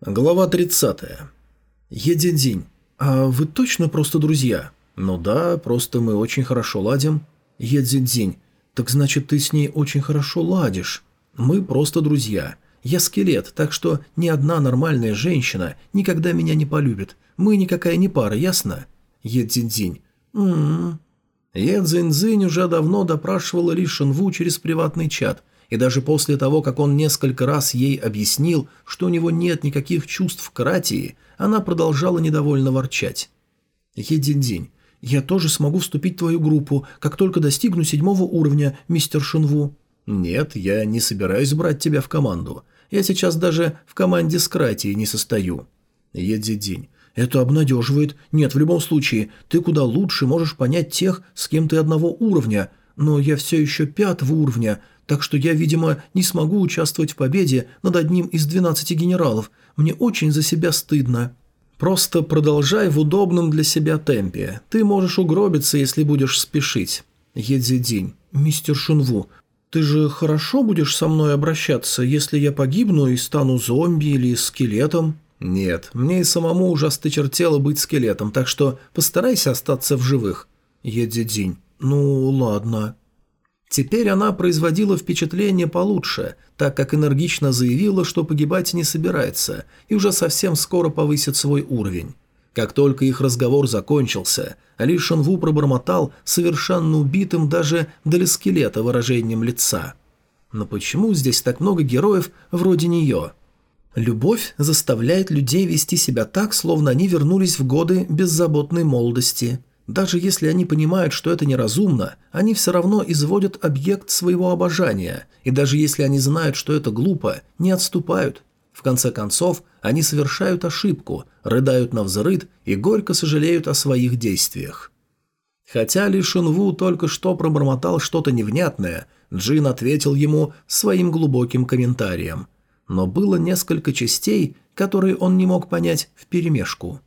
Глава 30. Единдинь. А вы точно просто друзья? Ну да, просто мы очень хорошо ладим. Единдинь. Так значит, ты с ней очень хорошо ладишь. Мы просто друзья. Я скелет, так что ни одна нормальная женщина никогда меня не полюбит. Мы никакая не пара, ясно? Единдинь. М-м. Едзиньцзинь уже давно допрашивала Ли Шенву через приватный чат – и даже после того, как он несколько раз ей объяснил, что у него нет никаких чувств к Ратии, она продолжала недовольно ворчать. «Единь-день, я тоже смогу вступить в твою группу, как только достигну седьмого уровня, мистер Шинву». «Нет, я не собираюсь брать тебя в команду. Я сейчас даже в команде с Кратией не состою». «Едзидинь, это обнадеживает. Нет, в любом случае, ты куда лучше можешь понять тех, с кем ты одного уровня, но я все еще пятого уровня, так что я, видимо, не смогу участвовать в победе над одним из двенадцати генералов. Мне очень за себя стыдно. Просто продолжай в удобном для себя темпе. Ты можешь угробиться, если будешь спешить. Едзидинь. Мистер Шунву, ты же хорошо будешь со мной обращаться, если я погибну и стану зомби или скелетом? Нет, мне и самому уже осточертело быть скелетом, так что постарайся остаться в живых. Едзидинь. Ну, ладно. Теперь она производила впечатление получше, так как энергично заявила, что погибать не собирается, и уже совсем скоро повысит свой уровень. Как только их разговор закончился, Али Шанву пробормотал совершенно убитым даже для скелета выражением лица. Но почему здесь так много героев вроде нее? Любовь заставляет людей вести себя так, словно они вернулись в годы беззаботной молодости – даже если они понимают, что это неразумно, они все равно изводят объект своего обожания, и даже если они знают, что это глупо, не отступают. В конце концов, они совершают ошибку, рыдают на взрыд и горько сожалеют о своих действиях. Хотя Ли Шинву только что пробормотал что-то невнятное, Джин ответил ему своим глубоким комментарием. Но было несколько частей, которые он не мог понять вперемешку.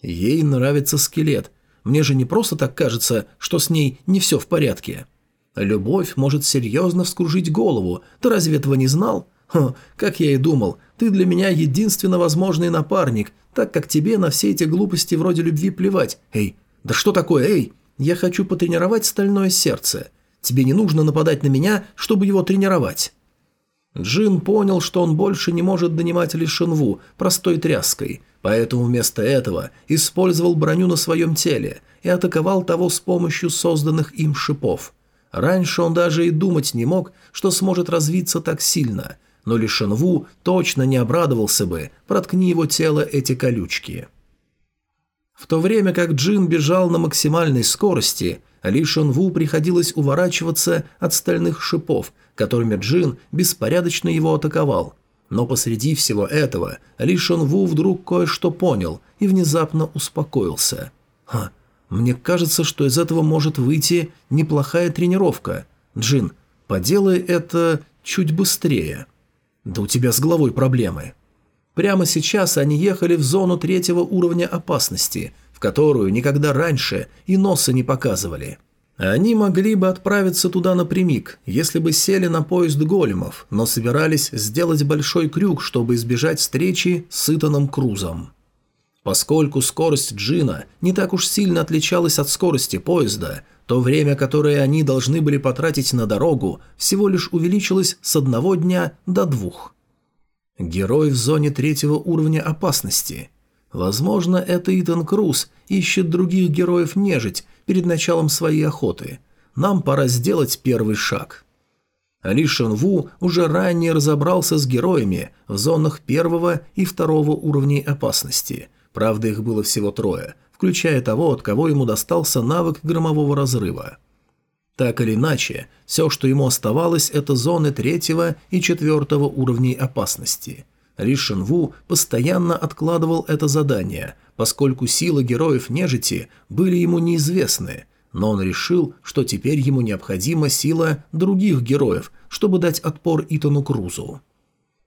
Ей нравится скелет – мне же не просто так кажется, что с ней не все в порядке. Любовь может серьезно вскружить голову. Ты разве этого не знал? Хм, как я и думал, ты для меня единственно возможный напарник, так как тебе на все эти глупости вроде любви плевать. Эй, да что такое, эй? Я хочу потренировать стальное сердце. Тебе не нужно нападать на меня, чтобы его тренировать. Джин понял, что он больше не может донимать Лишинву простой тряской, поэтому вместо этого использовал броню на своем теле и атаковал того с помощью созданных им шипов. Раньше он даже и думать не мог, что сможет развиться так сильно, но Лишинву точно не обрадовался бы, проткни его тело эти колючки. В то время как Джин бежал на максимальной скорости, Ли Шанву приходилось уворачиваться от стальных шипов, которыми Джин беспорядочно его атаковал. Но посреди всего этого Ли Шанву вдруг кое-что понял и внезапно успокоился. «Ха, мне кажется, что из этого может выйти неплохая тренировка. Джин, поделай это чуть быстрее». «Да у тебя с головой проблемы». Прямо сейчас они ехали в зону третьего уровня опасности, в которую никогда раньше и носа не показывали. Они могли бы отправиться туда напрямик, если бы сели на поезд големов, но собирались сделать большой крюк, чтобы избежать встречи с Итаном Крузом. Поскольку скорость Джина не так уж сильно отличалась от скорости поезда, то время, которое они должны были потратить на дорогу, всего лишь увеличилось с одного дня до двух. Герой в зоне третьего уровня опасности. Возможно, это Итан Круз ищет других героев нежить перед началом своей охоты. Нам пора сделать первый шаг. Ли Шенву уже ранее разобрался с героями в зонах первого и второго уровней опасности. Правда, их было всего трое, включая того, от кого ему достался навык громового разрыва. Так или иначе, все, что ему оставалось, это зоны третьего и четвертого уровней опасности. Ли Шенву постоянно откладывал это задание, поскольку силы героев нежити были ему неизвестны, но он решил, что теперь ему необходима сила других героев, чтобы дать отпор Итану Крузу.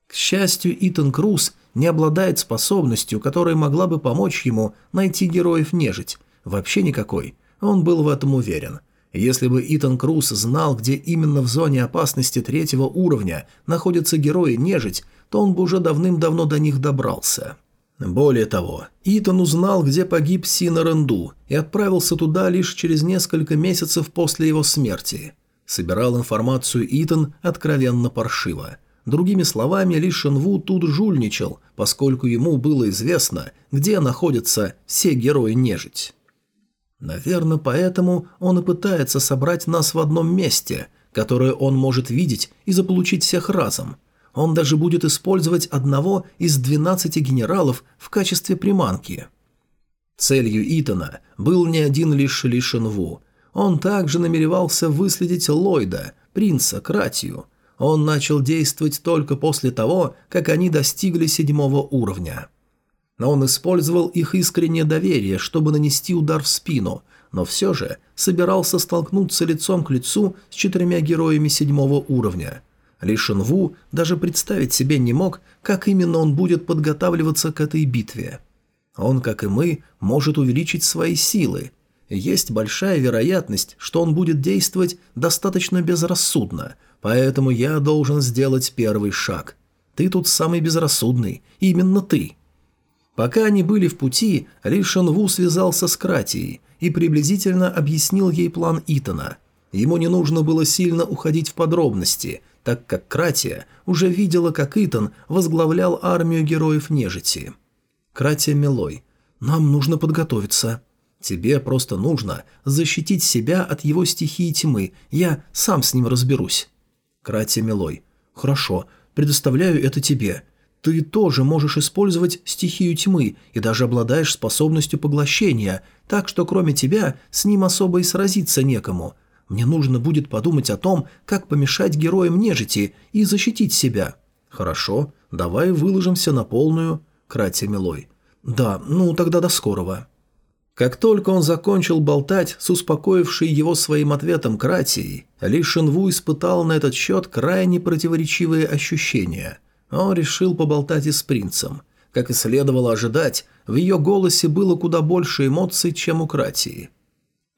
К счастью, Итан Круз не обладает способностью, которая могла бы помочь ему найти героев нежить. Вообще никакой. Он был в этом уверен – Если бы Итан Круз знал, где именно в зоне опасности третьего уровня находятся герои-нежить, то он бы уже давным-давно до них добрался. Более того, Итан узнал, где погиб Сина Ренду, и отправился туда лишь через несколько месяцев после его смерти. Собирал информацию Итан откровенно паршиво. Другими словами, Ли Шенву тут жульничал, поскольку ему было известно, где находятся все герои-нежить. Наверное, поэтому он и пытается собрать нас в одном месте, которое он может видеть и заполучить всех разом. Он даже будет использовать одного из 12 генералов в качестве приманки. Целью Итана был не один лишь Ли Шенву. Он также намеревался выследить Ллойда, принца Кратию. Он начал действовать только после того, как они достигли седьмого уровня. Но он использовал их искреннее доверие, чтобы нанести удар в спину, но все же собирался столкнуться лицом к лицу с четырьмя героями седьмого уровня – ли Шинву даже представить себе не мог, как именно он будет подготавливаться к этой битве. Он, как и мы, может увеличить свои силы. Есть большая вероятность, что он будет действовать достаточно безрассудно, поэтому я должен сделать первый шаг. Ты тут самый безрассудный, именно ты. Пока они были в пути, Ли Шенву связался с Кратией и приблизительно объяснил ей план Итана. Ему не нужно было сильно уходить в подробности – так как Кратия уже видела, как Итан возглавлял армию героев нежити. Кратия Милой, нам нужно подготовиться. Тебе просто нужно защитить себя от его стихии тьмы, я сам с ним разберусь. Кратия Милой, хорошо, предоставляю это тебе. Ты тоже можешь использовать стихию тьмы и даже обладаешь способностью поглощения, так что кроме тебя с ним особо и сразиться некому – мне нужно будет подумать о том, как помешать героям нежити и защитить себя. Хорошо, давай выложимся на полную. Кратя Милой. Да, ну тогда до скорого. Как только он закончил болтать с успокоившей его своим ответом Кратией, Ли Шинву испытал на этот счет крайне противоречивые ощущения. Он решил поболтать и с принцем. Как и следовало ожидать, в ее голосе было куда больше эмоций, чем у Кратии.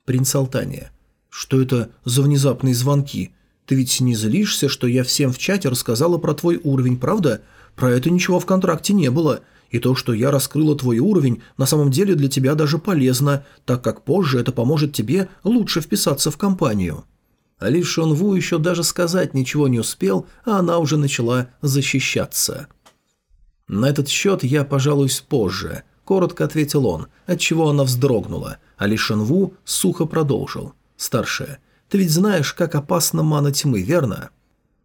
Принц Алтания. «Что это за внезапные звонки? Ты ведь не злишься, что я всем в чате рассказала про твой уровень, правда? Про это ничего в контракте не было. И то, что я раскрыла твой уровень, на самом деле для тебя даже полезно, так как позже это поможет тебе лучше вписаться в компанию». Али Шонву еще даже сказать ничего не успел, а она уже начала защищаться. «На этот счет я пожалуюсь позже», – коротко ответил он, отчего она вздрогнула, а Ли Шонву сухо продолжил. Старшая, ты ведь знаешь, как опасна мана тьмы, верно?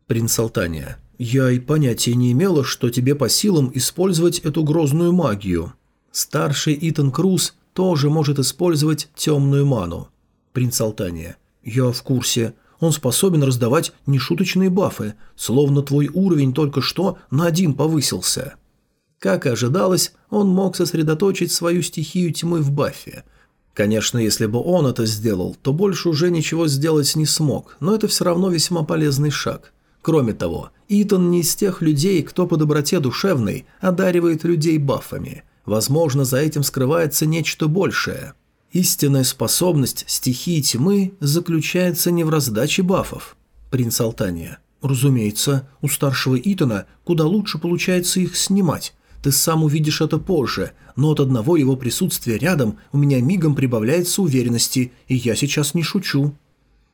Принц Алтания. Я и понятия не имела, что тебе по силам использовать эту грозную магию. Старший Итан Круз тоже может использовать темную ману. Принц Алтания. Я в курсе. Он способен раздавать нешуточные бафы, словно твой уровень только что на один повысился. Как и ожидалось, он мог сосредоточить свою стихию тьмы в бафе, Конечно, если бы он это сделал, то больше уже ничего сделать не смог, но это все равно весьма полезный шаг. Кроме того, Итан не из тех людей, кто по доброте душевной одаривает людей бафами. Возможно, за этим скрывается нечто большее. Истинная способность стихии тьмы заключается не в раздаче бафов. Принц Алтания. Разумеется, у старшего Итана куда лучше получается их снимать. Ты сам увидишь это позже, но от одного его присутствия рядом у меня мигом прибавляется уверенности, и я сейчас не шучу».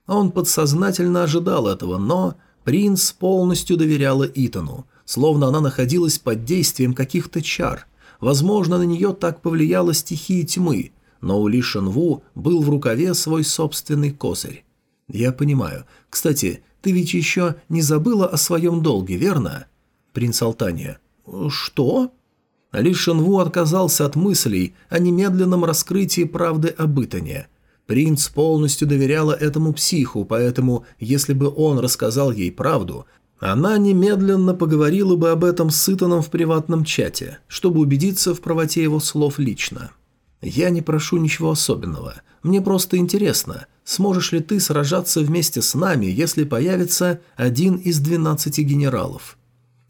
Он подсознательно ожидал этого, но принц полностью доверяла Итану, словно она находилась под действием каких-то чар. Возможно, на нее так повлияла стихия тьмы, но у Ли Шенву был в рукаве свой собственный козырь. «Я понимаю. Кстати, ты ведь еще не забыла о своем долге, верно?» Принц Алтания. «Что?» Ли Шенву отказался от мыслей о немедленном раскрытии правды об Итане. Принц полностью доверяла этому психу, поэтому, если бы он рассказал ей правду, она немедленно поговорила бы об этом с Итаном в приватном чате, чтобы убедиться в правоте его слов лично. «Я не прошу ничего особенного. Мне просто интересно, сможешь ли ты сражаться вместе с нами, если появится один из двенадцати генералов?»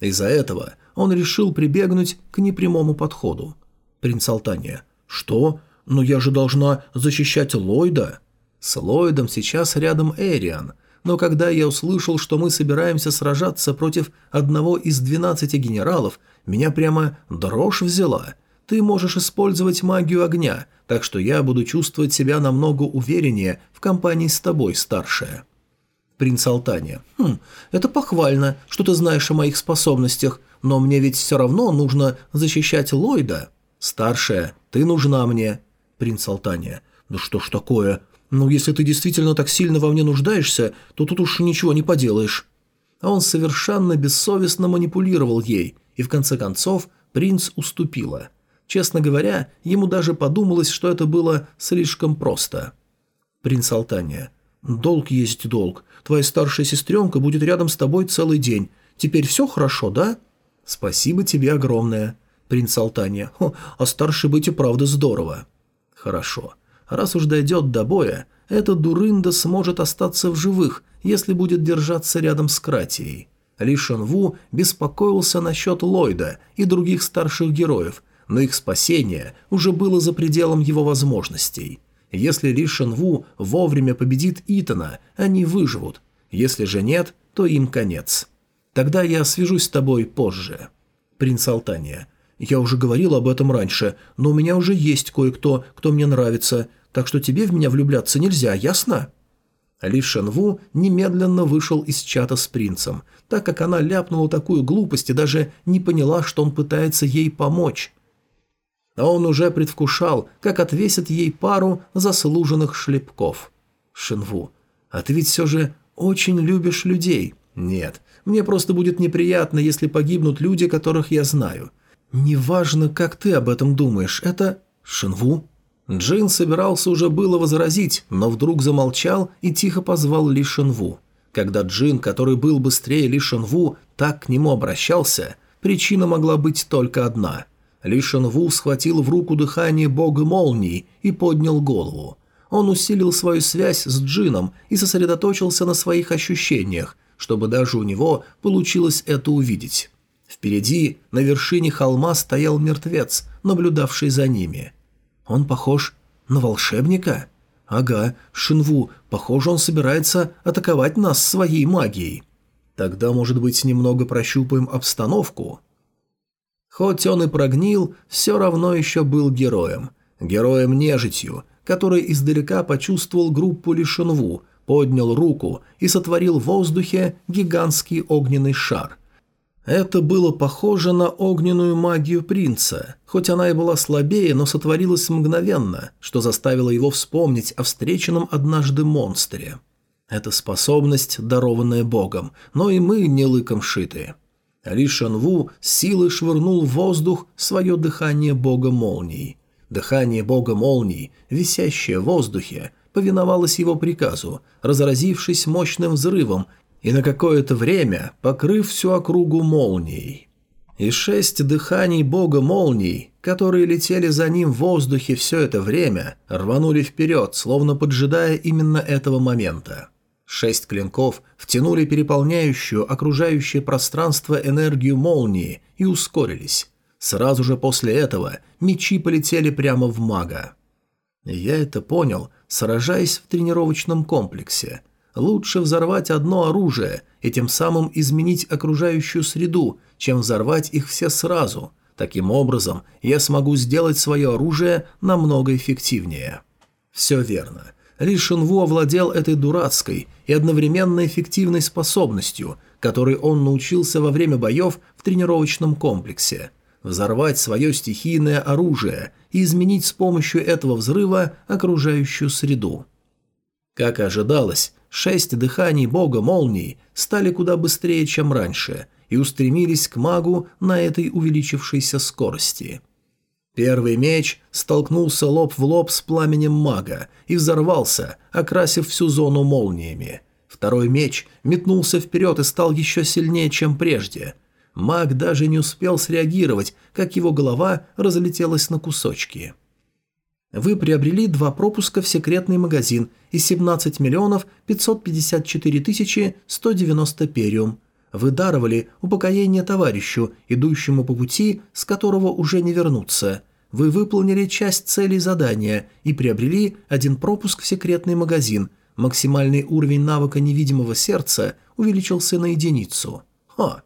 Из-за этого он решил прибегнуть к непрямому подходу. Принц Алтания. «Что? Но я же должна защищать Ллойда?» С Ллойдом сейчас рядом Эриан, но когда я услышал, что мы собираемся сражаться против одного из двенадцати генералов, меня прямо дрожь взяла. Ты можешь использовать магию огня, так что я буду чувствовать себя намного увереннее в компании с тобой, старшая. Принц Алтания. Хм, это похвально, что ты знаешь о моих способностях, но мне ведь все равно нужно защищать Ллойда. Старшая, ты нужна мне. Принц Алтания. Ну что ж такое? Ну, если ты действительно так сильно во мне нуждаешься, то тут уж ничего не поделаешь. А он совершенно бессовестно манипулировал ей, и в конце концов принц уступила. Честно говоря, ему даже подумалось, что это было слишком просто. Принц Алтания. «Долг есть долг. Твоя старшая сестренка будет рядом с тобой целый день. Теперь все хорошо, да?» «Спасибо тебе огромное». Принц Алтания. «Хо, а старший быть и правда здорово». «Хорошо. Раз уж дойдет до боя, эта дурында сможет остаться в живых, если будет держаться рядом с Кратией. Ли Шенву беспокоился насчет Ллойда и других старших героев, но их спасение уже было за пределом его возможностей. Если Ли Шенву вовремя победит Итана, они выживут. Если же нет, то им конец. Тогда я свяжусь с тобой позже. Принц Алтания. Я уже говорил об этом раньше, но у меня уже есть кое-кто, кто мне нравится так что тебе в меня влюбляться нельзя, ясно?» Ли Шенву немедленно вышел из чата с принцем, так как она ляпнула такую глупость и даже не поняла, что он пытается ей помочь. А он уже предвкушал, как отвесит ей пару заслуженных шлепков. «Шенву, а ты ведь все же очень любишь людей?» «Нет, мне просто будет неприятно, если погибнут люди, которых я знаю. Неважно, как ты об этом думаешь, это...» «Шенву?» Джин собирался уже было возразить, но вдруг замолчал и тихо позвал Ли Шенву. Когда Джин, который был быстрее Ли Шенву, так к нему обращался, причина могла быть только одна. Ли Шенву схватил в руку дыхание бога молний и поднял голову. Он усилил свою связь с Джином и сосредоточился на своих ощущениях, чтобы даже у него получилось это увидеть. Впереди, на вершине холма, стоял мертвец, наблюдавший за ними – он похож на волшебника? Ага, Шинву, похоже, он собирается атаковать нас своей магией. Тогда, может быть, немного прощупаем обстановку? Хоть он и прогнил, все равно еще был героем. Героем-нежитью, который издалека почувствовал группу Лишенву, поднял руку и сотворил в воздухе гигантский огненный шар – это было похоже на огненную магию принца, хоть она и была слабее, но сотворилась мгновенно, что заставило его вспомнить о встреченном однажды монстре. Это способность, дарованная богом, но и мы не лыком шиты. Ли Шанву силой швырнул в воздух свое дыхание бога молний. Дыхание бога молний, висящее в воздухе, повиновалось его приказу, разразившись мощным взрывом и на какое-то время покрыв всю округу молнией. И шесть дыханий бога молний, которые летели за ним в воздухе все это время, рванули вперед, словно поджидая именно этого момента. Шесть клинков втянули переполняющую окружающее пространство энергию молнии и ускорились. Сразу же после этого мечи полетели прямо в мага. Я это понял, сражаясь в тренировочном комплексе – Лучше взорвать одно оружие и тем самым изменить окружающую среду, чем взорвать их все сразу. Таким образом, я смогу сделать свое оружие намного эффективнее. Все верно. Ли Шинву овладел этой дурацкой и одновременно эффективной способностью, которой он научился во время боев в тренировочном комплексе – взорвать свое стихийное оружие и изменить с помощью этого взрыва окружающую среду. Как и ожидалось, Шесть дыханий бога молний стали куда быстрее, чем раньше, и устремились к магу на этой увеличившейся скорости. Первый меч столкнулся лоб в лоб с пламенем мага и взорвался, окрасив всю зону молниями. Второй меч метнулся вперед и стал еще сильнее, чем прежде. Маг даже не успел среагировать, как его голова разлетелась на кусочки. Вы приобрели два пропуска в секретный магазин и 17 миллионов 554 тысячи 190 периум. Вы даровали упокоение товарищу, идущему по пути, с которого уже не вернуться. Вы выполнили часть целей задания и приобрели один пропуск в секретный магазин. Максимальный уровень навыка невидимого сердца увеличился на единицу. Ха!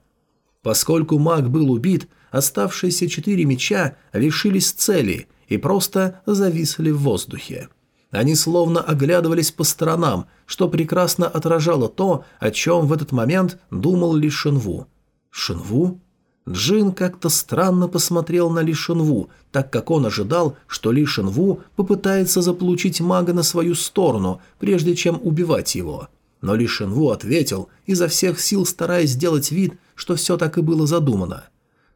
Поскольку маг был убит, оставшиеся четыре меча лишились цели и просто зависли в воздухе. Они словно оглядывались по сторонам, что прекрасно отражало то, о чем в этот момент думал Ли Шинву. Шинву? Джин как-то странно посмотрел на Ли Шинву, так как он ожидал, что Ли Шинву попытается заполучить мага на свою сторону, прежде чем убивать его. Но Ли Шинву ответил, изо всех сил стараясь сделать вид, что все так и было задумано.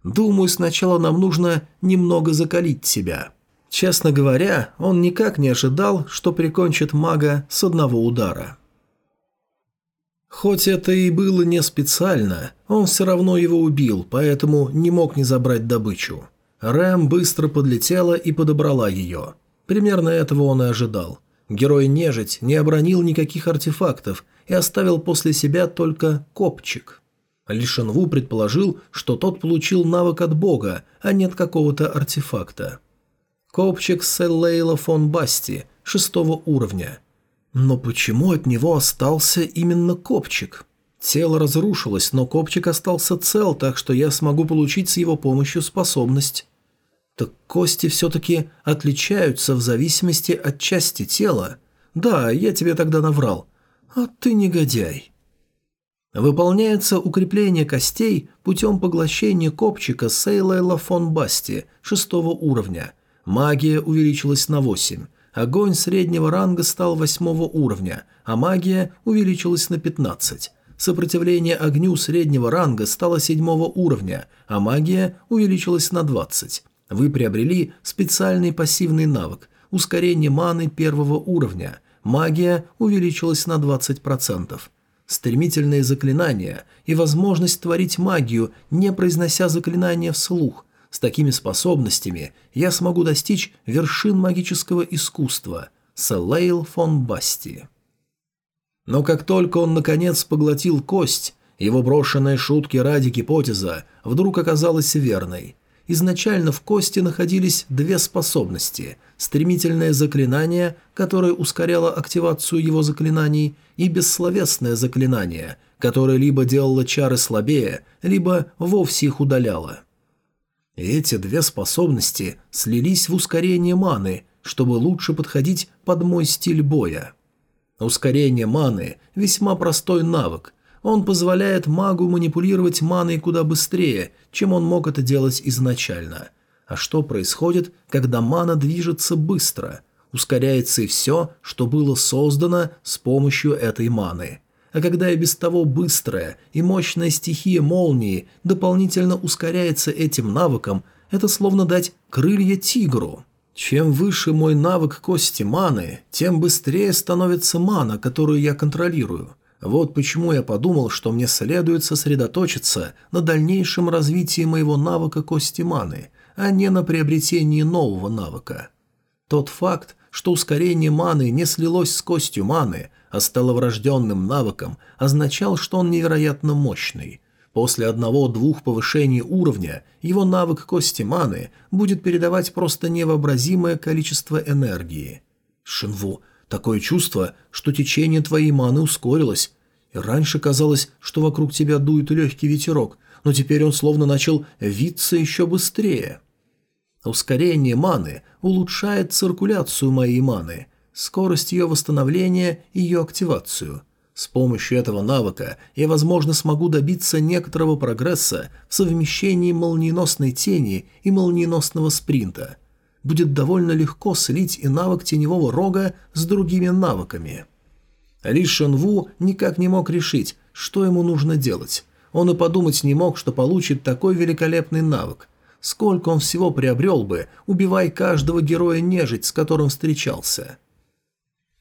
«Думаю, сначала нам нужно немного закалить себя». Честно говоря, он никак не ожидал, что прикончит мага с одного удара. Хоть это и было не специально, он все равно его убил, поэтому не мог не забрать добычу. Рэм быстро подлетела и подобрала ее. Примерно этого он и ожидал. Герой-нежить не обронил никаких артефактов и оставил после себя только копчик. Лишенву предположил, что тот получил навык от бога, а не от какого-то артефакта. Копчик Селлейла фон Басти, шестого уровня – но почему от него остался именно копчик? Тело разрушилось, но копчик остался цел, так что я смогу получить с его помощью способность. Так кости все-таки отличаются в зависимости от части тела. Да, я тебе тогда наврал. А ты негодяй. Выполняется укрепление костей путем поглощения копчика Сейлайла фон Басти, шестого уровня. Магия увеличилась на 8. Огонь среднего ранга стал восьмого уровня, а магия увеличилась на 15. Сопротивление огню среднего ранга стало седьмого уровня, а магия увеличилась на 20. Вы приобрели специальный пассивный навык – ускорение маны первого уровня. Магия увеличилась на 20%. Стремительные заклинания и возможность творить магию, не произнося заклинания вслух, с такими способностями я смогу достичь вершин магического искусства. Селейл фон Басти. Но как только он наконец поглотил кость, его брошенная шутки ради гипотеза вдруг оказалась верной. Изначально в кости находились две способности – стремительное заклинание, которое ускоряло активацию его заклинаний, и бессловесное заклинание, которое либо делало чары слабее, либо вовсе их удаляло. Эти две способности слились в ускорение маны, чтобы лучше подходить под мой стиль боя. Ускорение маны – весьма простой навык. Он позволяет магу манипулировать маной куда быстрее, чем он мог это делать изначально. А что происходит, когда мана движется быстро? Ускоряется и все, что было создано с помощью этой маны – а когда и без того быстрая и мощная стихия молнии дополнительно ускоряется этим навыком, это словно дать крылья тигру. Чем выше мой навык кости маны, тем быстрее становится мана, которую я контролирую. Вот почему я подумал, что мне следует сосредоточиться на дальнейшем развитии моего навыка кости маны, а не на приобретении нового навыка. Тот факт, что ускорение маны не слилось с костью маны, а стало врожденным навыком, означал, что он невероятно мощный. После одного-двух повышений уровня его навык кости маны будет передавать просто невообразимое количество энергии. Шинву, такое чувство, что течение твоей маны ускорилось. И раньше казалось, что вокруг тебя дует легкий ветерок, но теперь он словно начал виться еще быстрее. Ускорение маны улучшает циркуляцию моей маны, скорость ее восстановления и ее активацию. С помощью этого навыка я, возможно, смогу добиться некоторого прогресса в совмещении молниеносной тени и молниеносного спринта. Будет довольно легко слить и навык теневого рога с другими навыками. Ли Шенву никак не мог решить, что ему нужно делать. Он и подумать не мог, что получит такой великолепный навык – Сколько он всего приобрел бы, убивая каждого героя-нежить, с которым встречался.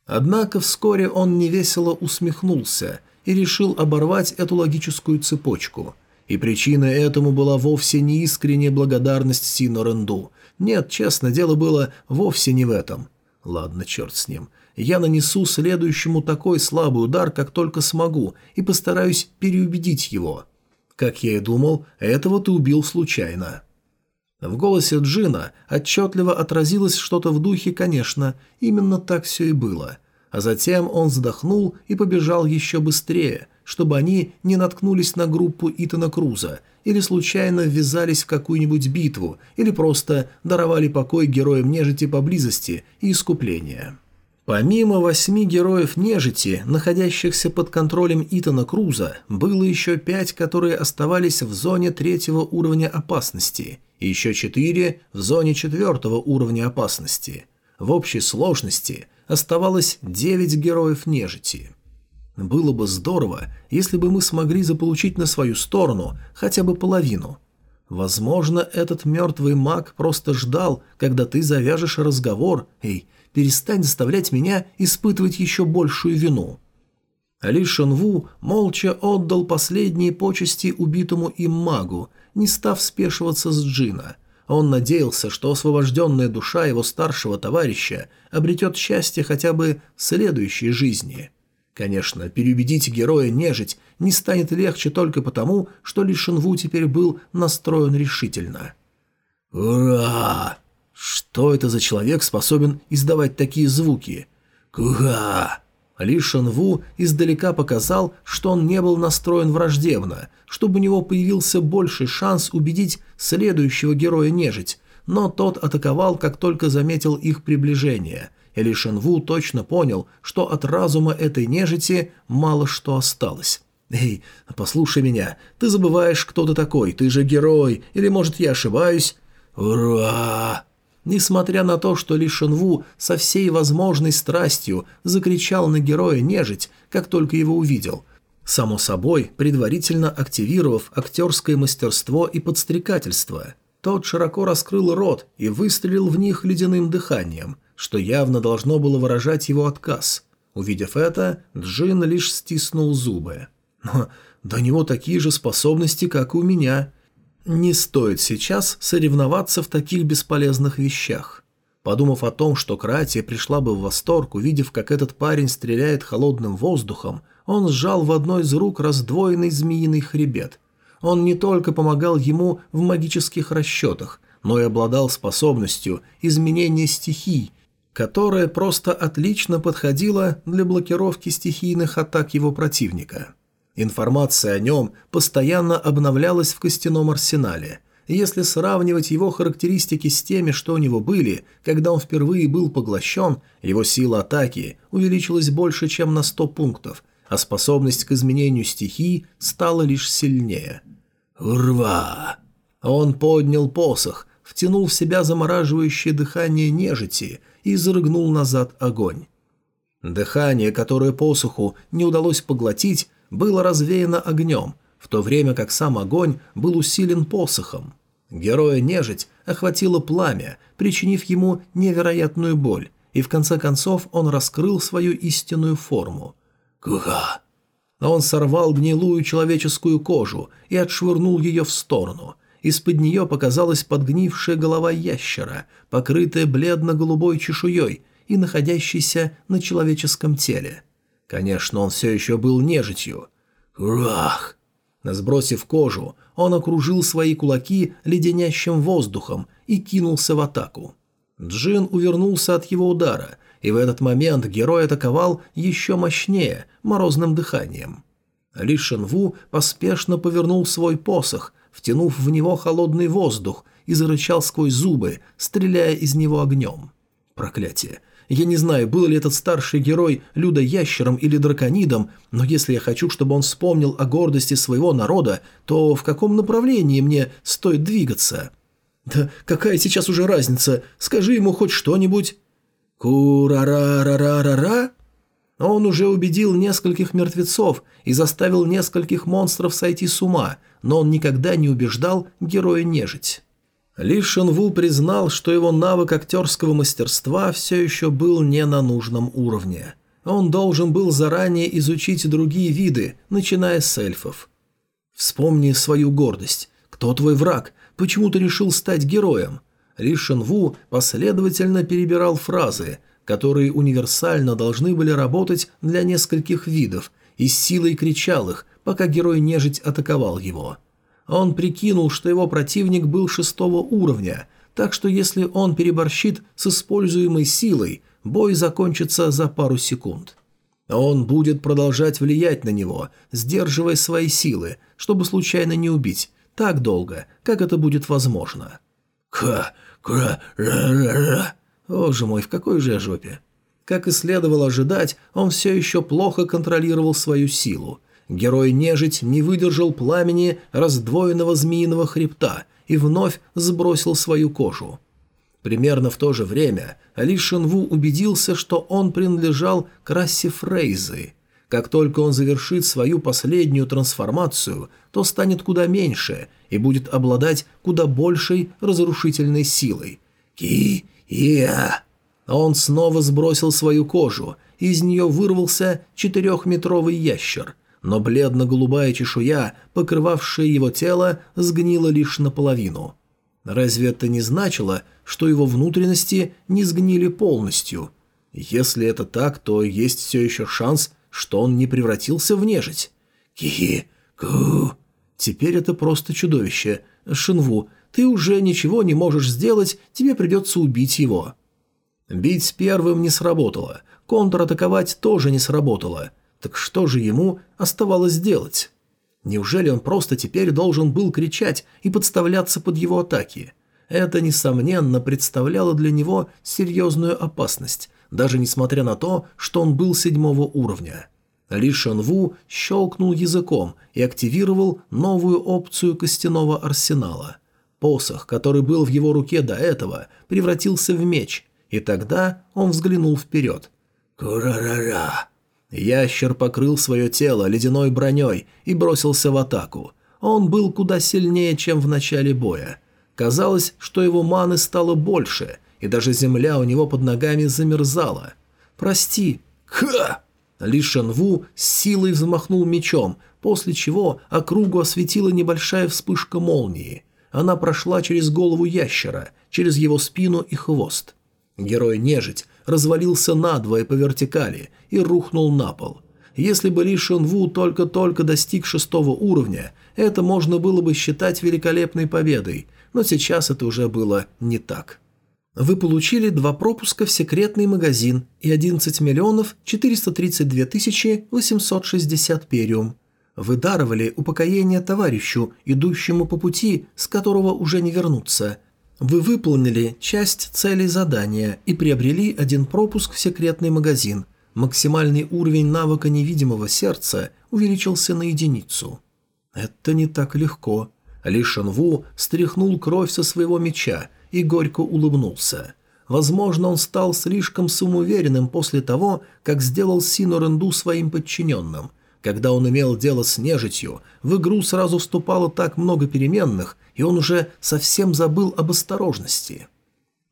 Однако вскоре он невесело усмехнулся и решил оборвать эту логическую цепочку. И причиной этому была вовсе не искренняя благодарность Сино Ренду. Нет, честно, дело было вовсе не в этом. Ладно, черт с ним. Я нанесу следующему такой слабый удар, как только смогу, и постараюсь переубедить его. Как я и думал, этого ты убил случайно. В голосе Джина отчетливо отразилось что-то в духе «конечно», именно так все и было. А затем он вздохнул и побежал еще быстрее, чтобы они не наткнулись на группу Итана Круза или случайно ввязались в какую-нибудь битву или просто даровали покой героям нежити поблизости и искупления. Помимо восьми героев нежити, находящихся под контролем Итана Круза, было еще пять, которые оставались в зоне третьего уровня опасности, и еще четыре в зоне четвертого уровня опасности. В общей сложности оставалось девять героев нежити. Было бы здорово, если бы мы смогли заполучить на свою сторону хотя бы половину. Возможно, этот мертвый маг просто ждал, когда ты завяжешь разговор, эй, перестань заставлять меня испытывать еще большую вину». Ли Шенву молча отдал последние почести убитому им магу, не став спешиваться с Джина. Он надеялся, что освобожденная душа его старшего товарища обретет счастье хотя бы в следующей жизни. Конечно, переубедить героя нежить не станет легче только потому, что Ли Шенву теперь был настроен решительно. «Ура!» Что это за человек способен издавать такие звуки? Куга! Ли Шенву издалека показал, что он не был настроен враждебно, чтобы у него появился больший шанс убедить следующего героя нежить, но тот атаковал, как только заметил их приближение, Ли Шенву точно понял, что от разума этой нежити мало что осталось. «Эй, послушай меня, ты забываешь, кто ты такой, ты же герой, или, может, я ошибаюсь?» «Ура!» Несмотря на то, что Ли Шенву со всей возможной страстью закричал на героя нежить, как только его увидел. Само собой, предварительно активировав актерское мастерство и подстрекательство. Тот широко раскрыл рот и выстрелил в них ледяным дыханием, что явно должно было выражать его отказ. Увидев это, Джин лишь стиснул зубы. «Но до него такие же способности, как и у меня. Не стоит сейчас соревноваться в таких бесполезных вещах. Подумав о том, что Кратия пришла бы в восторг, увидев, как этот парень стреляет холодным воздухом, он сжал в одной из рук раздвоенный змеиный хребет. Он не только помогал ему в магических расчетах, но и обладал способностью изменения стихий, которая просто отлично подходила для блокировки стихийных атак его противника. Информация о нем постоянно обновлялась в костяном арсенале. если сравнивать его характеристики с теми, что у него были, когда он впервые был поглощен, его сила атаки увеличилась больше, чем на 100 пунктов, а способность к изменению стихий стала лишь сильнее. «Рва!» Он поднял посох, втянул в себя замораживающее дыхание нежити и зарыгнул назад огонь. Дыхание, которое посоху не удалось поглотить, было развеяно огнем, в то время как сам огонь был усилен посохом. Героя нежить охватило пламя, причинив ему невероятную боль, и в конце концов он раскрыл свою истинную форму. Куха! Он сорвал гнилую человеческую кожу и отшвырнул ее в сторону. Из-под нее показалась подгнившая голова ящера, покрытая бледно-голубой чешуей и находящейся на человеческом теле. Конечно, он все еще был нежитью. Рах! Сбросив кожу, он окружил свои кулаки леденящим воздухом и кинулся в атаку. Джин увернулся от его удара, и в этот момент герой атаковал еще мощнее, морозным дыханием. Ли Шенву поспешно повернул свой посох, втянув в него холодный воздух и зарычал сквозь зубы, стреляя из него огнем. Проклятие! Я не знаю, был ли этот старший герой людо-ящером или драконидом, но если я хочу, чтобы он вспомнил о гордости своего народа, то в каком направлении мне стоит двигаться? Да какая сейчас уже разница? Скажи ему хоть что-нибудь. Кура-ра-ра-ра-ра-ра? Он уже убедил нескольких мертвецов и заставил нескольких монстров сойти с ума, но он никогда не убеждал героя нежить. Ли Шенву признал, что его навык актерского мастерства все еще был не на нужном уровне. Он должен был заранее изучить другие виды, начиная с эльфов. Вспомни свою гордость. Кто твой враг? Почему ты решил стать героем? Ли Шенву последовательно перебирал фразы, которые универсально должны были работать для нескольких видов, и с силой кричал их, пока герой нежить атаковал его. Он прикинул, что его противник был шестого уровня, так что если он переборщит с используемой силой, бой закончится за пару секунд. Он будет продолжать влиять на него, сдерживая свои силы, чтобы случайно не убить, так долго, как это будет возможно. Ха, кра, ра, ра, ра. Боже мой, в какой же я жопе? Как и следовало ожидать, он все еще плохо контролировал свою силу. Герой-нежить не выдержал пламени раздвоенного змеиного хребта и вновь сбросил свою кожу. Примерно в то же время Ли Шенву убедился, что он принадлежал к расе Фрейзы. Как только он завершит свою последнюю трансформацию, то станет куда меньше и будет обладать куда большей разрушительной силой. Ки-я! Он снова сбросил свою кожу, и из нее вырвался четырехметровый ящер, но бледно-голубая чешуя, покрывавшая его тело, сгнила лишь наполовину. Разве это не значило, что его внутренности не сгнили полностью? Если это так, то есть все еще шанс, что он не превратился в нежить. Ки-ку. Теперь это просто чудовище. Шинву, ты уже ничего не можешь сделать, тебе придется убить его. Бить первым не сработало, контратаковать тоже не сработало. Так что же ему оставалось делать? Неужели он просто теперь должен был кричать и подставляться под его атаки? Это, несомненно, представляло для него серьезную опасность, даже несмотря на то, что он был седьмого уровня. Ли Шанву щелкнул языком и активировал новую опцию костяного арсенала. Посох, который был в его руке до этого, превратился в меч, и тогда он взглянул вперед. «Курарара!» Ящер покрыл свое тело ледяной броней и бросился в атаку. Он был куда сильнее, чем в начале боя. Казалось, что его маны стало больше, и даже земля у него под ногами замерзала. «Прости!» «Ха!» Ли Шенву с силой взмахнул мечом, после чего округу осветила небольшая вспышка молнии. Она прошла через голову ящера, через его спину и хвост. Герой-нежить развалился надвое по вертикали и рухнул на пол. Если бы Ли Шенву только-только достиг шестого уровня, это можно было бы считать великолепной победой, но сейчас это уже было не так. Вы получили два пропуска в секретный магазин и 11 миллионов 432 тысячи 860 периум. Вы даровали упокоение товарищу, идущему по пути, с которого уже не вернуться – вы выполнили часть целей задания и приобрели один пропуск в секретный магазин. Максимальный уровень навыка невидимого сердца увеличился на единицу. Это не так легко. Ли Шанву стряхнул кровь со своего меча и горько улыбнулся. Возможно, он стал слишком самоуверенным после того, как сделал Сину Ренду своим подчиненным. Когда он имел дело с нежитью, в игру сразу вступало так много переменных, и он уже совсем забыл об осторожности.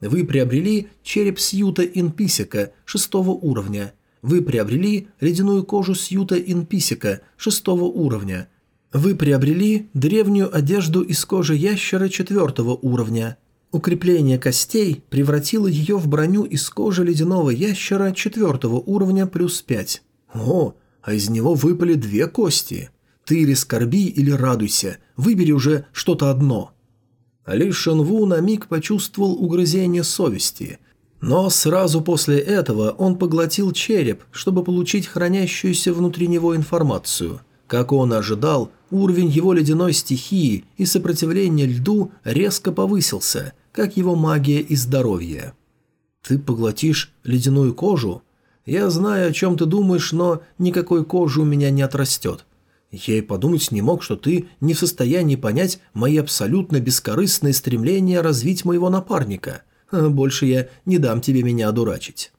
Вы приобрели череп Сьюта Инписика шестого уровня. Вы приобрели ледяную кожу Сьюта Инписика шестого уровня. Вы приобрели древнюю одежду из кожи ящера четвертого уровня. Укрепление костей превратило ее в броню из кожи ледяного ящера четвертого уровня плюс пять. О, а из него выпали две кости. Ты или скорби, или радуйся. Выбери уже что-то одно». Ли Шенву на миг почувствовал угрызение совести. Но сразу после этого он поглотил череп, чтобы получить хранящуюся внутри него информацию. Как он ожидал, уровень его ледяной стихии и сопротивления льду резко повысился, как его магия и здоровье. «Ты поглотишь ледяную кожу?» «Я знаю, о чем ты думаешь, но никакой кожи у меня не отрастет. Я и подумать не мог, что ты не в состоянии понять мои абсолютно бескорыстные стремления развить моего напарника. Больше я не дам тебе меня одурачить».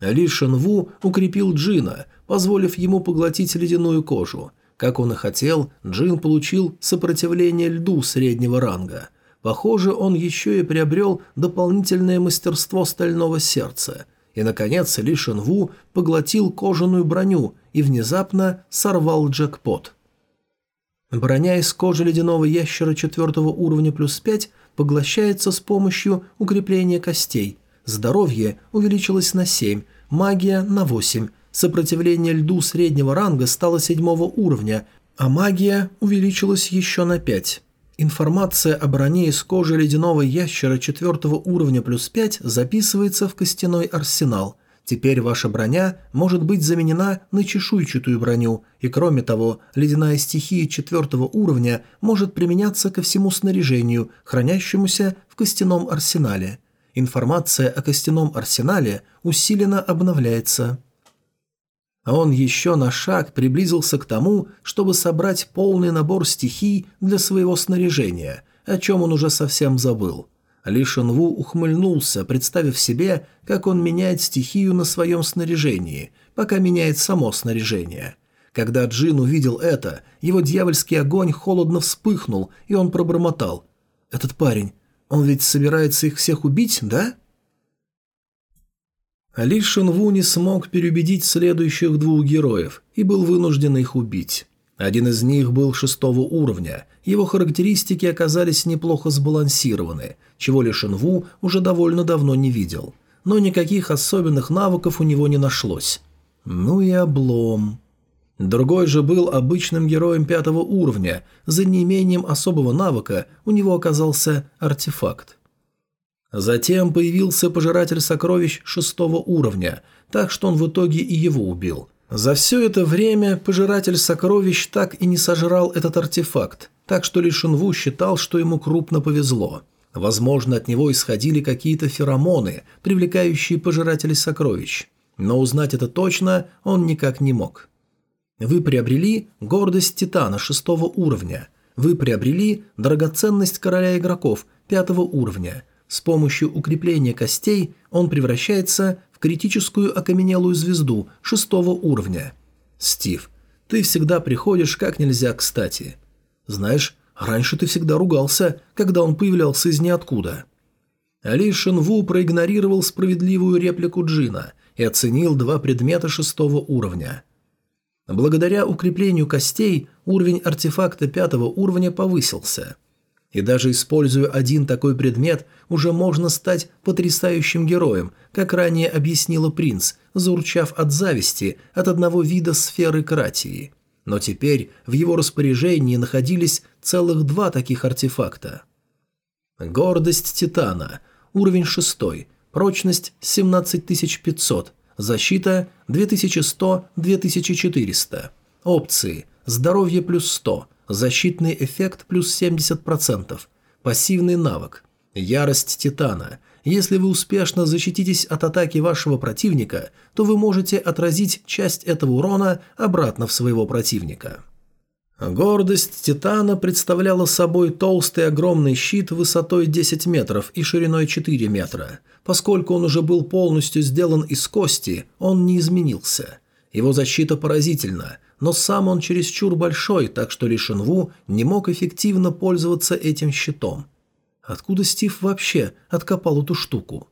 Ли Шенву укрепил Джина, позволив ему поглотить ледяную кожу. Как он и хотел, Джин получил сопротивление льду среднего ранга. Похоже, он еще и приобрел дополнительное мастерство стального сердца – и, наконец, Ли Шенву поглотил кожаную броню и внезапно сорвал джекпот. Броня из кожи ледяного ящера четвертого уровня плюс 5 поглощается с помощью укрепления костей. Здоровье увеличилось на 7, магия на 8, сопротивление льду среднего ранга стало седьмого уровня, а магия увеличилась еще на 5. Информация о броне из кожи ледяного ящера четвертого уровня плюс 5 записывается в костяной арсенал. Теперь ваша броня может быть заменена на чешуйчатую броню, и кроме того, ледяная стихия четвертого уровня может применяться ко всему снаряжению, хранящемуся в костяном арсенале. Информация о костяном арсенале усиленно обновляется. А он еще на шаг приблизился к тому, чтобы собрать полный набор стихий для своего снаряжения, о чем он уже совсем забыл. Ли Шенву ухмыльнулся, представив себе, как он меняет стихию на своем снаряжении, пока меняет само снаряжение. Когда Джин увидел это, его дьявольский огонь холодно вспыхнул, и он пробормотал. «Этот парень, он ведь собирается их всех убить, да?» Ли Шенву не смог переубедить следующих двух героев и был вынужден их убить. Один из них был шестого уровня, его характеристики оказались неплохо сбалансированы, чего Ли Шенву уже довольно давно не видел. Но никаких особенных навыков у него не нашлось. Ну и облом. Другой же был обычным героем пятого уровня, за неимением особого навыка у него оказался артефакт. Затем появился пожиратель сокровищ шестого уровня, так что он в итоге и его убил. За все это время пожиратель сокровищ так и не сожрал этот артефакт, так что Лишинву считал, что ему крупно повезло. Возможно, от него исходили какие-то феромоны, привлекающие пожирателей сокровищ. Но узнать это точно он никак не мог. Вы приобрели гордость Титана шестого уровня. Вы приобрели драгоценность короля игроков пятого уровня – с помощью укрепления костей он превращается в критическую окаменелую звезду шестого уровня. Стив, ты всегда приходишь как нельзя кстати. Знаешь, раньше ты всегда ругался, когда он появлялся из ниоткуда. Али Шинву проигнорировал справедливую реплику Джина и оценил два предмета шестого уровня. Благодаря укреплению костей уровень артефакта пятого уровня повысился – и даже используя один такой предмет, уже можно стать потрясающим героем, как ранее объяснила принц, заурчав от зависти от одного вида сферы Кратии. Но теперь в его распоряжении находились целых два таких артефакта. Гордость Титана. Уровень 6. Прочность 17500. Защита 2100-2400. Опции. Здоровье плюс 100. Защитный эффект плюс 70%. Пассивный навык. Ярость Титана. Если вы успешно защититесь от атаки вашего противника, то вы можете отразить часть этого урона обратно в своего противника. Гордость Титана представляла собой толстый огромный щит высотой 10 метров и шириной 4 метра. Поскольку он уже был полностью сделан из кости, он не изменился. Его защита поразительна – но сам он чересчур большой, так что Лишенву не мог эффективно пользоваться этим щитом. Откуда Стив вообще откопал эту штуку?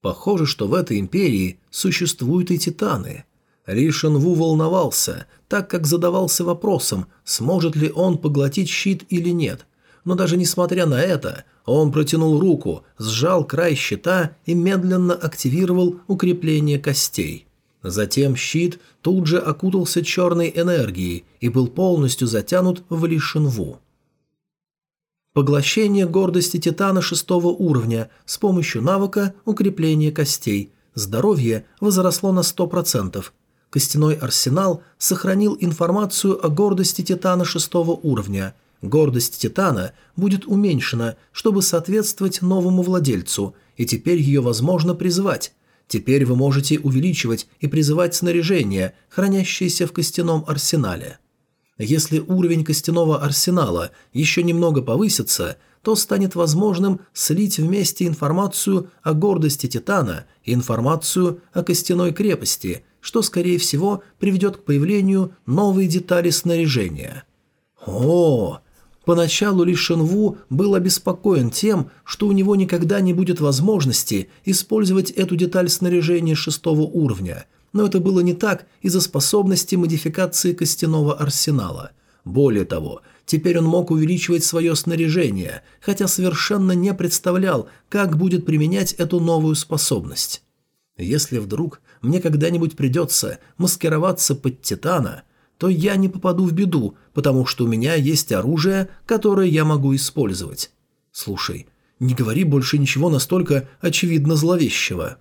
Похоже, что в этой империи существуют и титаны. Лишенву волновался, так как задавался вопросом, сможет ли он поглотить щит или нет. Но даже несмотря на это, он протянул руку, сжал край щита и медленно активировал укрепление костей. Затем щит тут же окутался черной энергией и был полностью затянут в Лишинву. Поглощение гордости Титана шестого уровня с помощью навыка укрепления костей. Здоровье возросло на 100%. Костяной арсенал сохранил информацию о гордости Титана шестого уровня. Гордость Титана будет уменьшена, чтобы соответствовать новому владельцу, и теперь ее возможно призвать. Теперь вы можете увеличивать и призывать снаряжение, хранящееся в костяном арсенале. Если уровень костяного арсенала еще немного повысится, то станет возможным слить вместе информацию о гордости Титана и информацию о костяной крепости, что, скорее всего, приведет к появлению новой детали снаряжения. О, Поначалу Ли Шенву был обеспокоен тем, что у него никогда не будет возможности использовать эту деталь снаряжения шестого уровня, но это было не так из-за способности модификации костяного арсенала. Более того, теперь он мог увеличивать свое снаряжение, хотя совершенно не представлял, как будет применять эту новую способность. Если вдруг мне когда-нибудь придется маскироваться под Титана – то я не попаду в беду, потому что у меня есть оружие, которое я могу использовать. Слушай, не говори больше ничего настолько очевидно зловещего.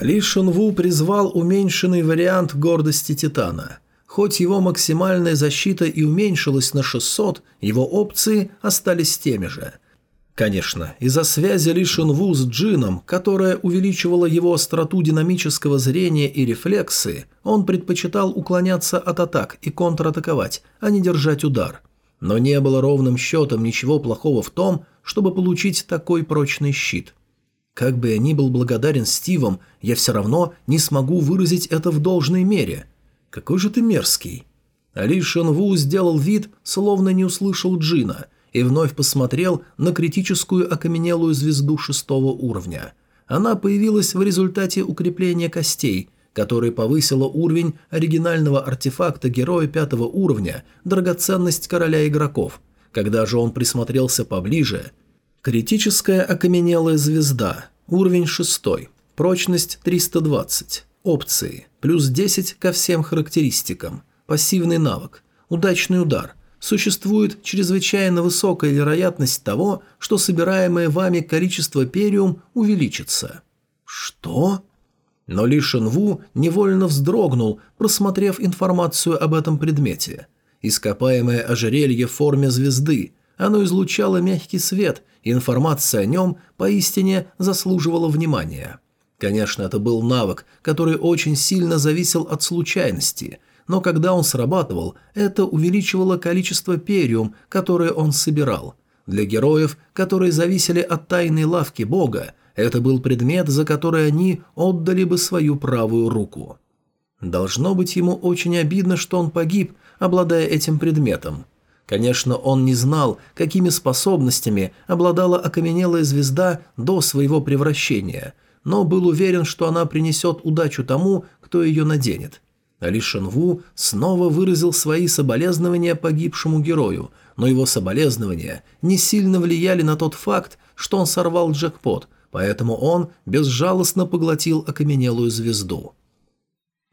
Ли Шунву призвал уменьшенный вариант гордости Титана. Хоть его максимальная защита и уменьшилась на 600, его опции остались теми же – Конечно, из-за связи Ли Шинву с Джином, которая увеличивала его остроту динамического зрения и рефлексы, он предпочитал уклоняться от атак и контратаковать, а не держать удар. Но не было ровным счетом ничего плохого в том, чтобы получить такой прочный щит. Как бы я ни был благодарен Стивам, я все равно не смогу выразить это в должной мере. Какой же ты мерзкий. Али Шинву сделал вид, словно не услышал Джина – и вновь посмотрел на критическую окаменелую звезду шестого уровня. Она появилась в результате укрепления костей, которое повысило уровень оригинального артефакта героя пятого уровня «Драгоценность короля игроков». Когда же он присмотрелся поближе... Критическая окаменелая звезда, уровень шестой, прочность 320, опции, плюс 10 ко всем характеристикам, пассивный навык, удачный удар – существует чрезвычайно высокая вероятность того, что собираемое вами количество периум увеличится. Что? Но Ли Шенву невольно вздрогнул, просмотрев информацию об этом предмете. Ископаемое ожерелье в форме звезды. Оно излучало мягкий свет, и информация о нем поистине заслуживала внимания. Конечно, это был навык, который очень сильно зависел от случайности – но когда он срабатывал, это увеличивало количество периум, которое он собирал. Для героев, которые зависели от тайной лавки бога, это был предмет, за который они отдали бы свою правую руку. Должно быть ему очень обидно, что он погиб, обладая этим предметом. Конечно, он не знал, какими способностями обладала окаменелая звезда до своего превращения, но был уверен, что она принесет удачу тому, кто ее наденет. Ли снова выразил свои соболезнования погибшему герою, но его соболезнования не сильно влияли на тот факт, что он сорвал джекпот, поэтому он безжалостно поглотил окаменелую звезду.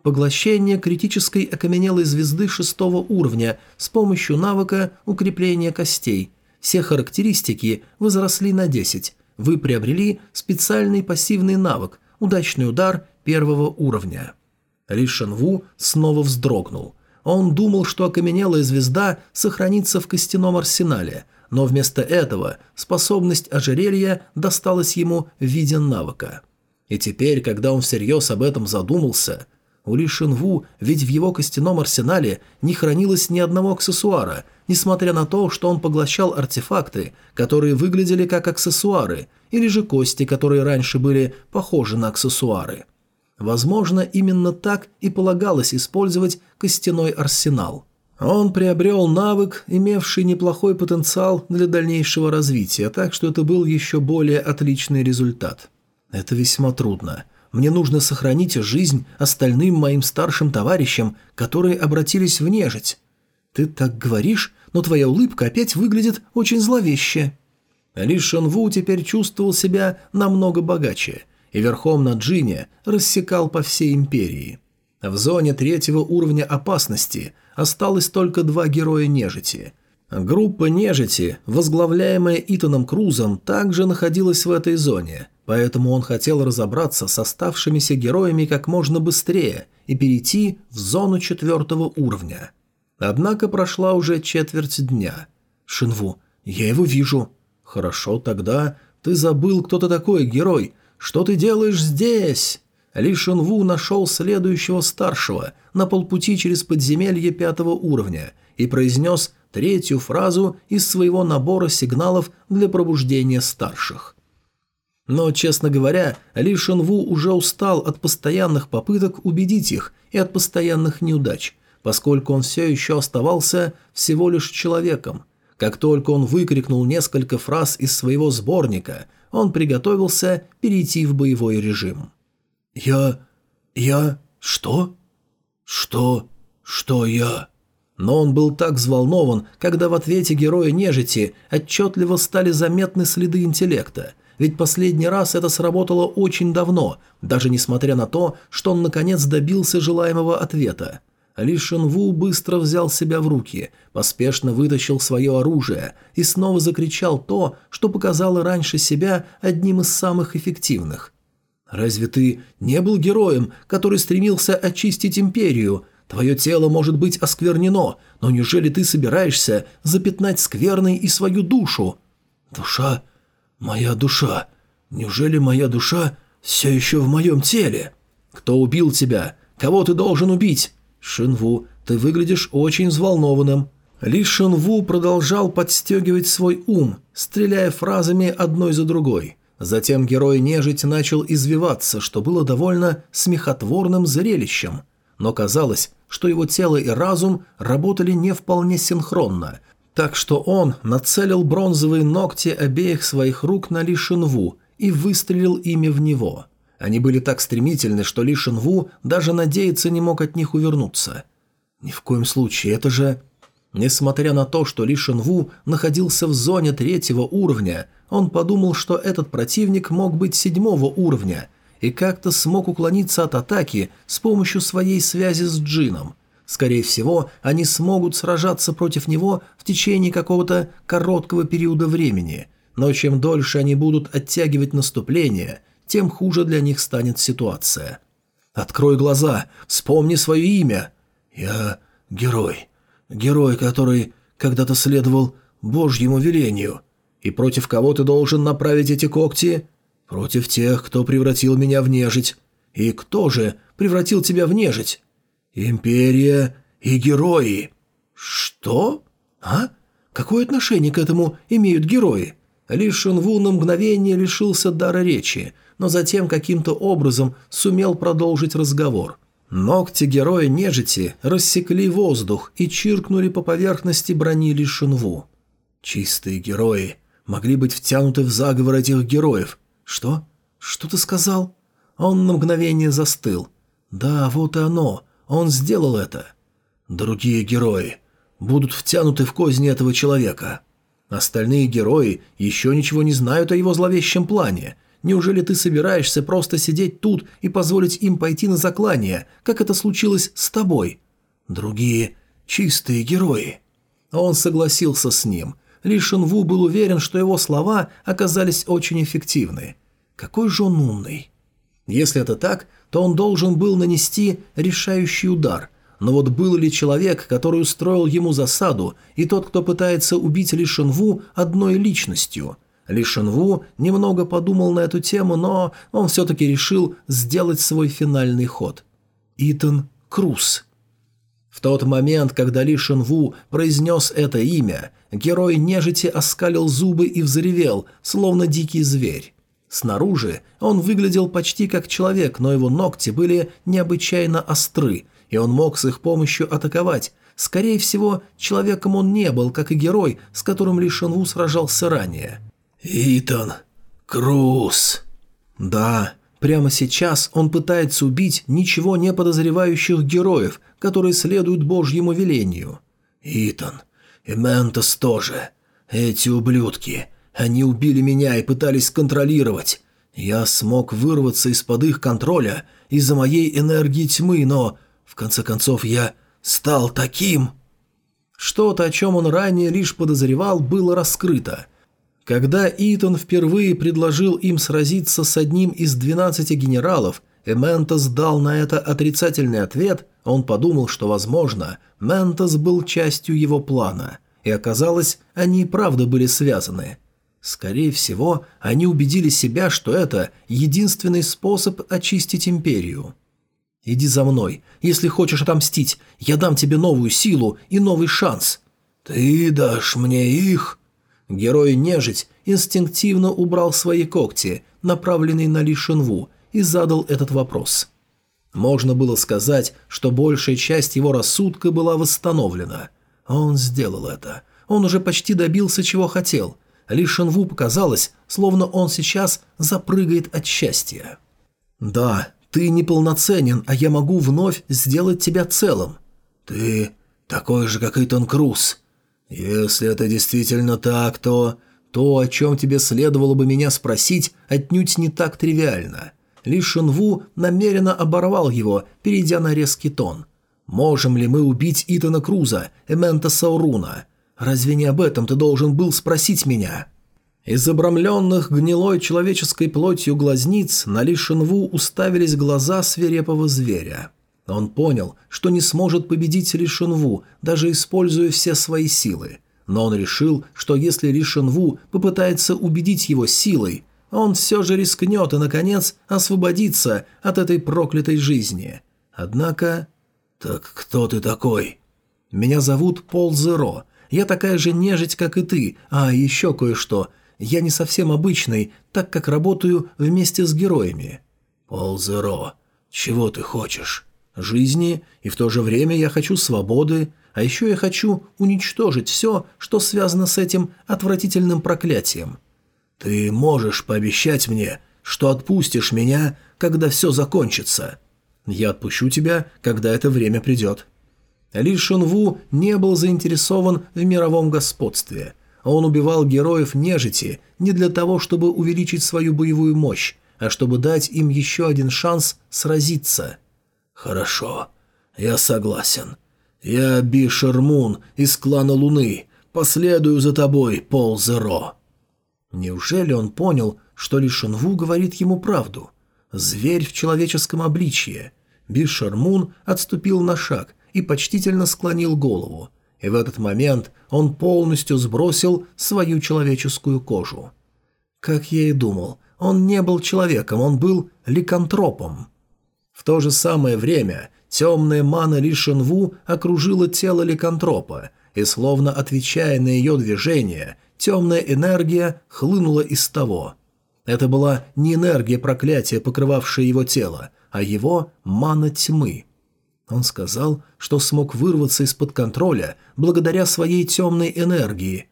Поглощение критической окаменелой звезды шестого уровня с помощью навыка укрепления костей. Все характеристики возросли на 10. Вы приобрели специальный пассивный навык «Удачный удар» первого уровня. Ли Шенву снова вздрогнул. Он думал, что окаменелая звезда сохранится в костяном арсенале, но вместо этого способность ожерелья досталась ему в виде навыка. И теперь, когда он всерьез об этом задумался, у Ли Шинву ведь в его костяном арсенале не хранилось ни одного аксессуара, несмотря на то, что он поглощал артефакты, которые выглядели как аксессуары, или же кости, которые раньше были похожи на аксессуары. Возможно, именно так и полагалось использовать костяной арсенал. Он приобрел навык, имевший неплохой потенциал для дальнейшего развития, так что это был еще более отличный результат. Это весьма трудно. Мне нужно сохранить жизнь остальным моим старшим товарищам, которые обратились в нежить. Ты так говоришь, но твоя улыбка опять выглядит очень зловеще. Ли Шенву теперь чувствовал себя намного богаче – и верхом на Джине рассекал по всей империи. В зоне третьего уровня опасности осталось только два героя нежити. Группа нежити, возглавляемая Итаном Крузом, также находилась в этой зоне, поэтому он хотел разобраться с оставшимися героями как можно быстрее и перейти в зону четвертого уровня. Однако прошла уже четверть дня. «Шинву, я его вижу». «Хорошо, тогда ты забыл, кто ты такой, герой, «Что ты делаешь здесь?» Ли Шенву нашел следующего старшего на полпути через подземелье пятого уровня и произнес третью фразу из своего набора сигналов для пробуждения старших. Но, честно говоря, Ли Шенву уже устал от постоянных попыток убедить их и от постоянных неудач, поскольку он все еще оставался всего лишь человеком. Как только он выкрикнул несколько фраз из своего сборника – он приготовился перейти в боевой режим. «Я... я... что? Что... что я...» Но он был так взволнован, когда в ответе героя нежити отчетливо стали заметны следы интеллекта, ведь последний раз это сработало очень давно, даже несмотря на то, что он наконец добился желаемого ответа. Ли Шенву быстро взял себя в руки, поспешно вытащил свое оружие и снова закричал то, что показало раньше себя одним из самых эффективных. «Разве ты не был героем, который стремился очистить империю? Твое тело может быть осквернено, но неужели ты собираешься запятнать скверной и свою душу?» «Душа? Моя душа? Неужели моя душа все еще в моем теле?» «Кто убил тебя? Кого ты должен убить?» «Шинву, ты выглядишь очень взволнованным». Ли Шинву продолжал подстегивать свой ум, стреляя фразами одной за другой. Затем герой-нежить начал извиваться, что было довольно смехотворным зрелищем. Но казалось, что его тело и разум работали не вполне синхронно, так что он нацелил бронзовые ногти обеих своих рук на Ли Шинву и выстрелил ими в него – они были так стремительны, что Ли Шинву даже надеяться не мог от них увернуться. Ни в коем случае, это же... Несмотря на то, что Ли Шинву находился в зоне третьего уровня, он подумал, что этот противник мог быть седьмого уровня и как-то смог уклониться от атаки с помощью своей связи с Джином. Скорее всего, они смогут сражаться против него в течение какого-то короткого периода времени, но чем дольше они будут оттягивать наступление – тем хуже для них станет ситуация. «Открой глаза, вспомни свое имя. Я герой. Герой, который когда-то следовал Божьему велению. И против кого ты должен направить эти когти? Против тех, кто превратил меня в нежить. И кто же превратил тебя в нежить? Империя и герои. Что? А? Какое отношение к этому имеют герои? Ли Шунву на мгновение лишился дара речи, но затем каким-то образом сумел продолжить разговор. Ногти героя нежити рассекли воздух и чиркнули по поверхности брони Лишинву. Чистые герои могли быть втянуты в заговор этих героев. Что? Что ты сказал? Он на мгновение застыл. Да, вот и оно. Он сделал это. Другие герои будут втянуты в козни этого человека. Остальные герои еще ничего не знают о его зловещем плане, Неужели ты собираешься просто сидеть тут и позволить им пойти на заклание, как это случилось с тобой? Другие – чистые герои». Он согласился с ним. Ли Шинву был уверен, что его слова оказались очень эффективны. Какой же он умный. Если это так, то он должен был нанести решающий удар. Но вот был ли человек, который устроил ему засаду, и тот, кто пытается убить Ли Шинву одной личностью – ли Шенву немного подумал на эту тему, но он все-таки решил сделать свой финальный ход. Итан Круз. В тот момент, когда Ли Шенву произнес это имя, герой нежити оскалил зубы и взревел, словно дикий зверь. Снаружи он выглядел почти как человек, но его ногти были необычайно остры, и он мог с их помощью атаковать. Скорее всего, человеком он не был, как и герой, с которым Ли Шенву сражался ранее. «Итан, Круз». Да, прямо сейчас он пытается убить ничего не подозревающих героев, которые следуют Божьему велению. «Итан, и Ментос тоже. Эти ублюдки. Они убили меня и пытались контролировать. Я смог вырваться из-под их контроля из-за моей энергии тьмы, но, в конце концов, я стал таким...» Что-то, о чем он ранее лишь подозревал, было раскрыто – когда Итан впервые предложил им сразиться с одним из 12 генералов, и Ментос дал на это отрицательный ответ, он подумал, что, возможно, Ментос был частью его плана, и оказалось, они и правда были связаны. Скорее всего, они убедили себя, что это единственный способ очистить империю. «Иди за мной. Если хочешь отомстить, я дам тебе новую силу и новый шанс». «Ты дашь мне их?» Герой-нежить инстинктивно убрал свои когти, направленные на Ли Шинву, и задал этот вопрос. Можно было сказать, что большая часть его рассудка была восстановлена. Он сделал это. Он уже почти добился, чего хотел. Ли Шинву показалось, словно он сейчас запрыгает от счастья. «Да, ты неполноценен, а я могу вновь сделать тебя целым». «Ты такой же, как Итан Круз», «Если это действительно так, то...» «То, о чем тебе следовало бы меня спросить, отнюдь не так тривиально». Ли Шинву намеренно оборвал его, перейдя на резкий тон. Можем ли мы убить Итана Круза, Эмента Сауруна? Разве не об этом ты должен был спросить меня?» Из обрамленных гнилой человеческой плотью глазниц на Ли Шинву уставились глаза свирепого зверя. Он понял, что не сможет победить Ли Шинву, даже используя все свои силы. Но он решил, что если Ли Шинву попытается убедить его силой, он все же рискнет и, наконец, освободится от этой проклятой жизни. Однако... «Так кто ты такой?» «Меня зовут Пол Зеро. Я такая же нежить, как и ты. А, еще кое-что. Я не совсем обычный, так как работаю вместе с героями». «Пол Зеро, чего ты хочешь?» «Жизни, и в то же время я хочу свободы, а еще я хочу уничтожить все, что связано с этим отвратительным проклятием». «Ты можешь пообещать мне, что отпустишь меня, когда все закончится?» «Я отпущу тебя, когда это время придет». Ли Шунву не был заинтересован в мировом господстве. Он убивал героев нежити не для того, чтобы увеличить свою боевую мощь, а чтобы дать им еще один шанс сразиться. «Хорошо, я согласен. Я Бишер Мун из клана Луны. Последую за тобой, Пол Зеро». Неужели он понял, что Ли Шунву говорит ему правду? Зверь в человеческом обличье. Бишер Мун отступил на шаг – и почтительно склонил голову. И в этот момент он полностью сбросил свою человеческую кожу. Как я и думал, он не был человеком, он был ликантропом. В то же самое время темная мана Ли Шенву окружила тело ликантропа, и, словно отвечая на ее движение, темная энергия хлынула из того. Это была не энергия проклятия, покрывавшая его тело, а его мана тьмы – он сказал, что смог вырваться из-под контроля благодаря своей темной энергии.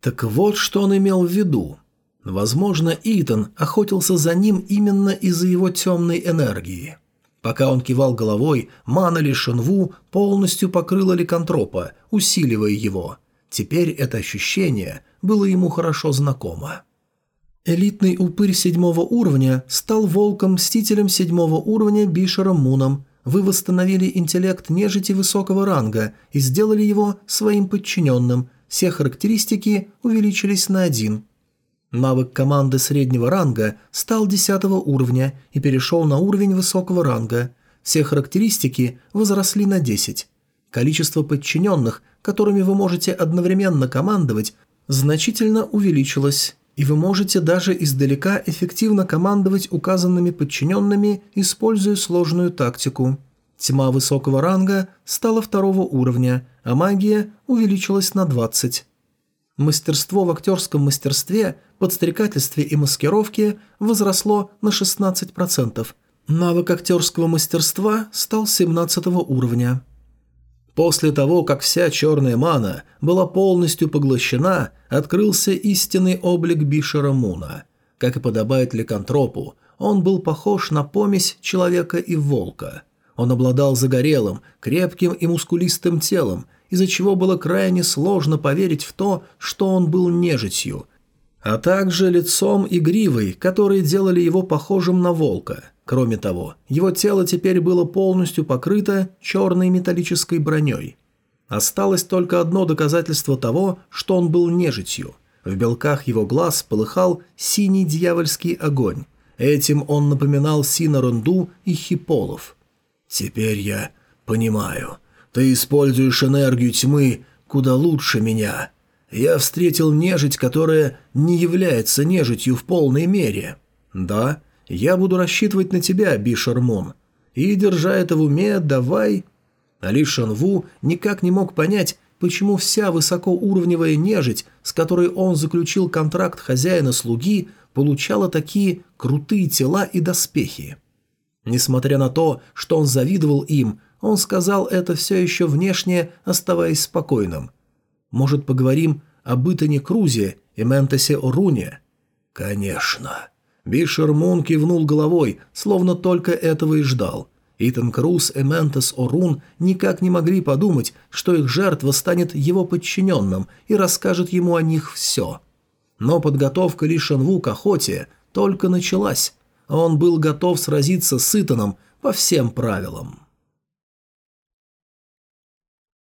Так вот, что он имел в виду. Возможно, Итан охотился за ним именно из-за его темной энергии. Пока он кивал головой, мана Ли Шенву полностью покрыла ликантропа, усиливая его. Теперь это ощущение было ему хорошо знакомо. Элитный упырь седьмого уровня стал волком-мстителем седьмого уровня Бишером Муном – вы восстановили интеллект нежити высокого ранга и сделали его своим подчиненным. Все характеристики увеличились на один. Навык команды среднего ранга стал 10 уровня и перешел на уровень высокого ранга. Все характеристики возросли на 10. Количество подчиненных, которыми вы можете одновременно командовать, значительно увеличилось, и вы можете даже издалека эффективно командовать указанными подчиненными, используя сложную тактику. Тьма высокого ранга стала второго уровня, а магия увеличилась на 20. Мастерство в актерском мастерстве, подстрекательстве и маскировке возросло на 16%. Навык актерского мастерства стал 17 уровня. После того, как вся черная мана была полностью поглощена, открылся истинный облик Бишера Муна. Как и подобает ликантропу, он был похож на помесь человека и волка. Он обладал загорелым, крепким и мускулистым телом, из-за чего было крайне сложно поверить в то, что он был нежитью, а также лицом и гривой, которые делали его похожим на волка – Кроме того, его тело теперь было полностью покрыто черной металлической броней. Осталось только одно доказательство того, что он был нежитью. В белках его глаз полыхал синий дьявольский огонь. Этим он напоминал Синарунду и Хиполов. «Теперь я понимаю. Ты используешь энергию тьмы куда лучше меня. Я встретил нежить, которая не является нежитью в полной мере». «Да, я буду рассчитывать на тебя, Бишармон. И, держа это в уме, давай...» Али Шанву никак не мог понять, почему вся высокоуровневая нежить, с которой он заключил контракт хозяина-слуги, получала такие крутые тела и доспехи. Несмотря на то, что он завидовал им, он сказал это все еще внешне, оставаясь спокойным. «Может, поговорим об Итане Крузе и Ментосе Оруне?» «Конечно». Бишер Мун кивнул головой, словно только этого и ждал. Итан Круз и Ментес Орун никак не могли подумать, что их жертва станет его подчиненным и расскажет ему о них все. Но подготовка Ли Шанву к охоте только началась, а он был готов сразиться с Итаном по всем правилам.